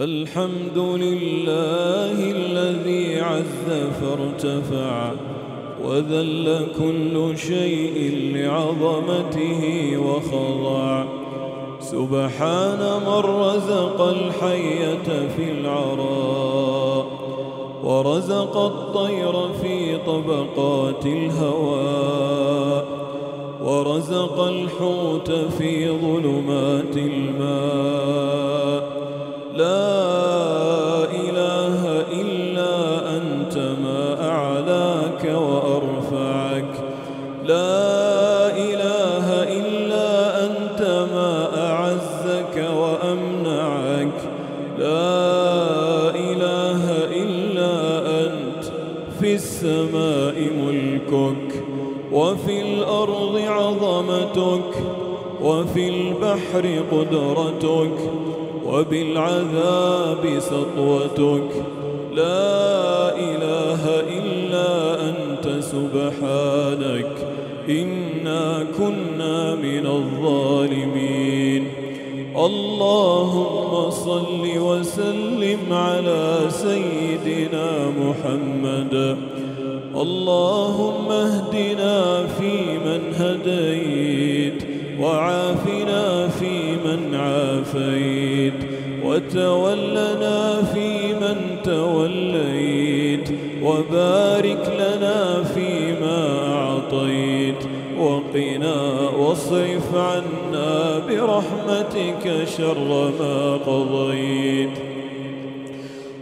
الحمد لله الذي عز فارتفع وذل كل شيء لعظمته وخضع. سبحان من رزق الحية في العراء ورزق الطير في طبقات الهواء ورزق الحوت في ظلمات الماء. وفي الأرض عظمتك وفي البحر قدرتك وبالعذاب سطوتك. لا إله إلا أنت سبحانك إنا كنا من الظالمين. اللهم صل وسلم على سيدنا محمد. اللهم اهدنا فيمن هديت وعافنا فيمن عافيت وتولنا فيمن توليت وبارك لنا فيما أعطيت وقنا واصرف عنا برحمتك شر ما قضيت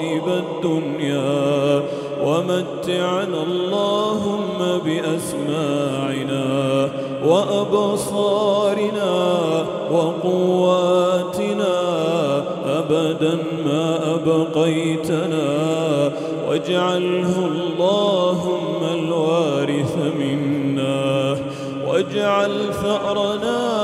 الدنيا. ومتعنا اللهم بأسماعنا وأبصارنا وقواتنا أبدا ما أبقيتنا. واجعله اللهم الوارث منا. واجعل ثأرنا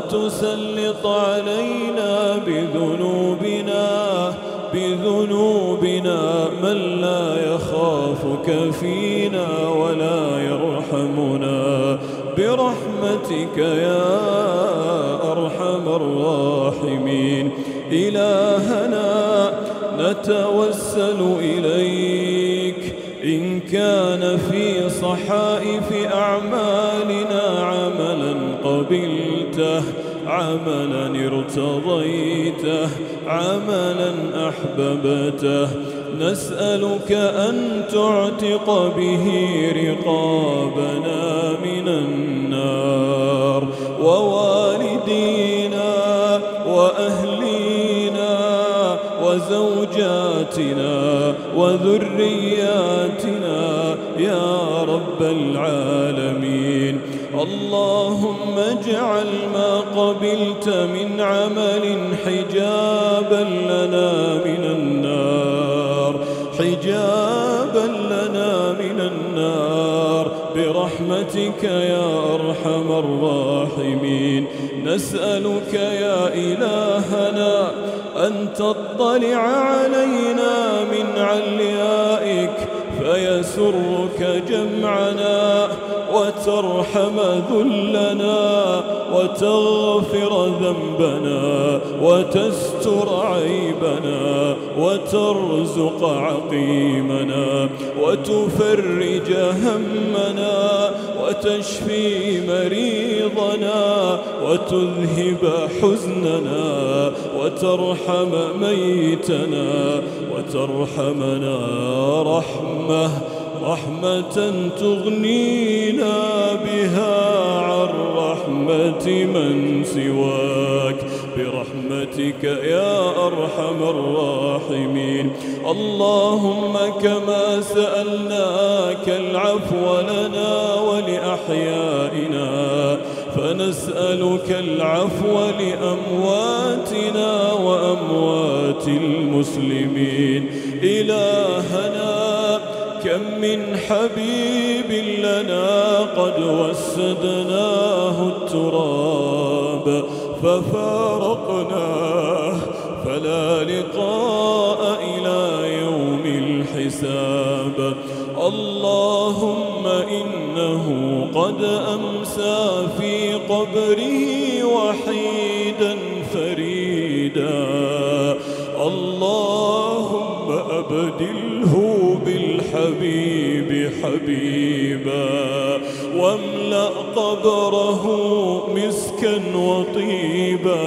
تسلط علينا بذنوبنا بذنوبنا من لا يخافك فينا ولا يرحمنا. برحمتك يا أرحم الراحمين. إلهنا نتوسل إليك. إن كان في صحائف أعمالنا عملا قبلته عملا ارتضيته عملا أحببته. نسألك أن تعتق به رقابنا من النار ووالدينا وأهلينا وزوجاتنا وذرياتنا يا رب العالمين. اللهم اجعل ما قبلت من عمل حجابا لنا من النار حجابا لنا من النار. برحمتك يا أرحم الراحمين. نسألك يا إلهنا أن تطلع علينا من عليائك فيسرك جمعنا وترحم ذلنا وتغفر ذنبنا وتستر عيبنا وترزق عقيمنا وتفرج همنا وتشفي مريضنا وتذهب حزننا وترحم ميتنا وترحمنا رحمة. رحمة تغنينا بها عن رحمة من سواك. برحمتك يا أرحم الراحمين. اللهم كما سألناك العفو لنا ولأحيائنا فنسألك العفو لأمواتنا وأموات المسلمين. إلهنا كم من حبيب لنا قد وسدناه التراب ففارقناه فلا لقاء إلى يوم الحساب. اللهم إنه قد أمسى في قبره وحيدا فريدا. اللهم أبدله بالحبيب حبيبا واملأ قبره مسكا وطيبا.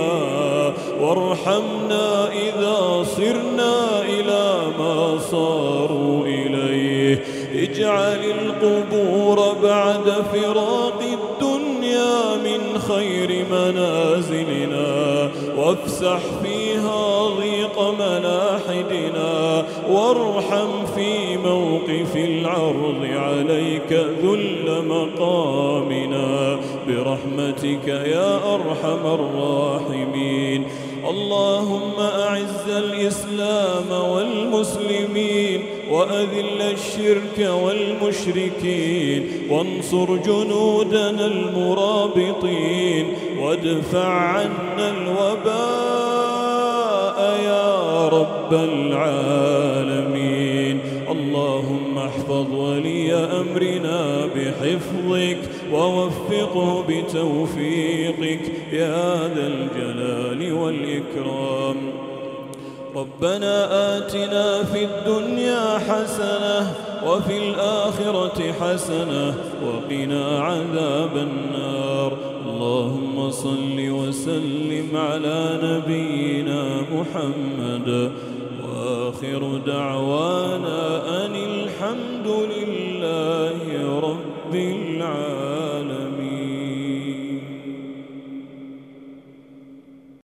وارحمنا إذا صرنا إلى ما صاروا إليه. اجعل القبور بعد فراق الدنيا من خير منازلنا وافسح فيها ملاحدنا وارحم في موقف العرض عليك ذل مقامنا برحمتك يا أرحم الراحمين. اللهم أعز الإسلام والمسلمين وأذل الشرك والمشركين وانصر جنودنا المرابطين وادفع عنا الوباء يا رب العالمين. اللهم احفظ ولي أمرنا بحفظك ووفقه بتوفيقك. يا ذا الجلال والإكرام. ربنا آتنا في الدنيا حسنة وفي الآخرة حسنة وقنا عذاب النار. اللهم صل وسلم على نبينا محمد. وآخر دعوانا أن الحمد لله